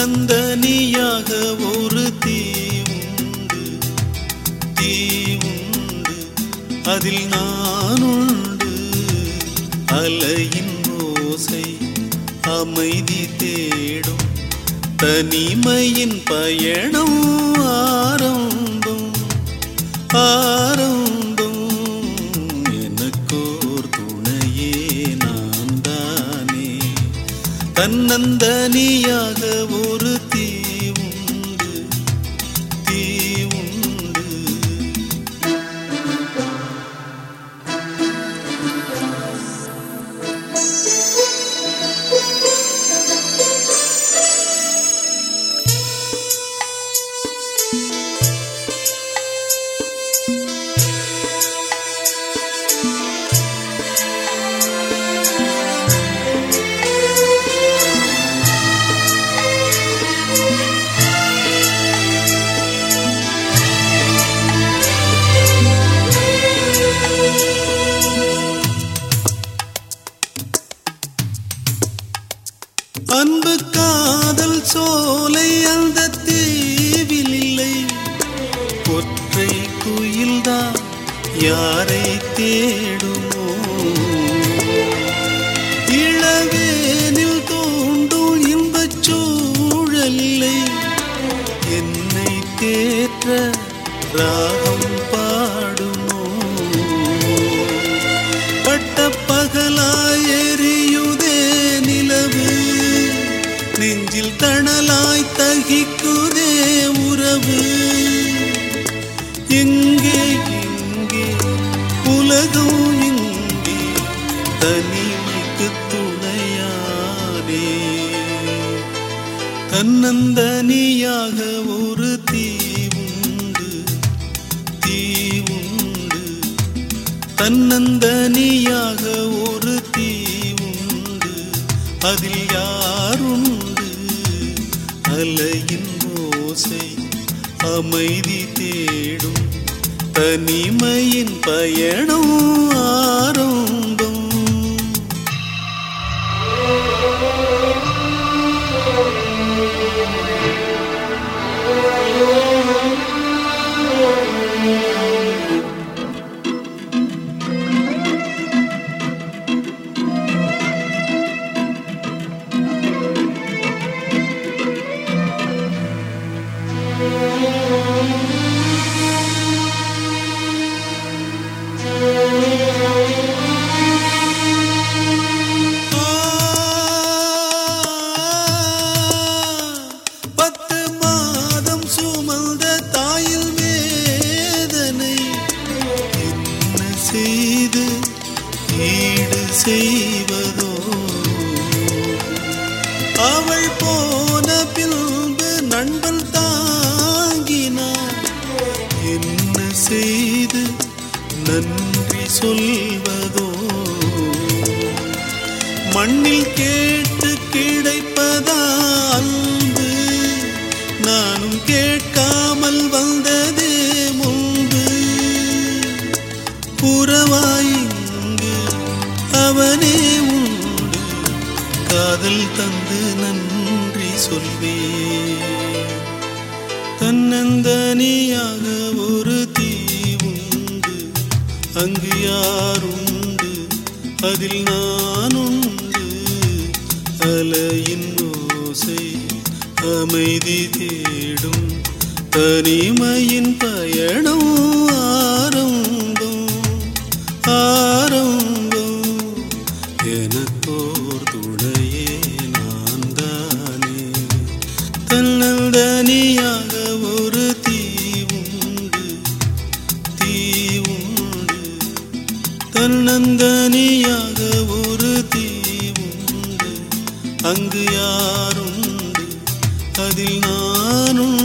தன்னந்தனியாக ஒரு தீ உண்டு தீ உண்டு. அதில் நான் உண்டு. அலையின் ஓசை அமைதி தேடும். தனிமையின் பயணம் ஆரம்பம் ஆரம்பம் தன்னந்தனியாக ஒரு அன்பு காதல் சோலை அந்த தீவில் இல்லை. ஒற்றை குயில்தான் யாரை தேடுமோ? தன்னந்தனியாக ஒரு தீவுண்டு தீவுண்டு. தன்னந்தனியாக ஒரு தீவுண்டு அதில் யாருண்டு? அலையின் ஓசை அமைதி தேடும் தனிமையின் பயணம் ஆரம்பம். செய்வதோ? அவள் போன பின்பு நண்பன் தாங்கினார் என்ன செய்து நன்றி சொல்வதோ? மண்ணில் கேட்டு கிடைப்பதா அன்பு நன்றி சொல்வே. தன்னந்தனியாக ஒரு தீவுண்டு அங்கு யாருண்டு? அதில் நானுண்டு. அலையின் ஓசை அமைதி தேடும் தனிமையின் பயணம் உடனியாக ஒரு தீ உண்டு. தீ உண்டு. தன்னந்தனியாக ஒரு தீ உண்டு. அங்கு யாருண்டு அதில் நானுண்டு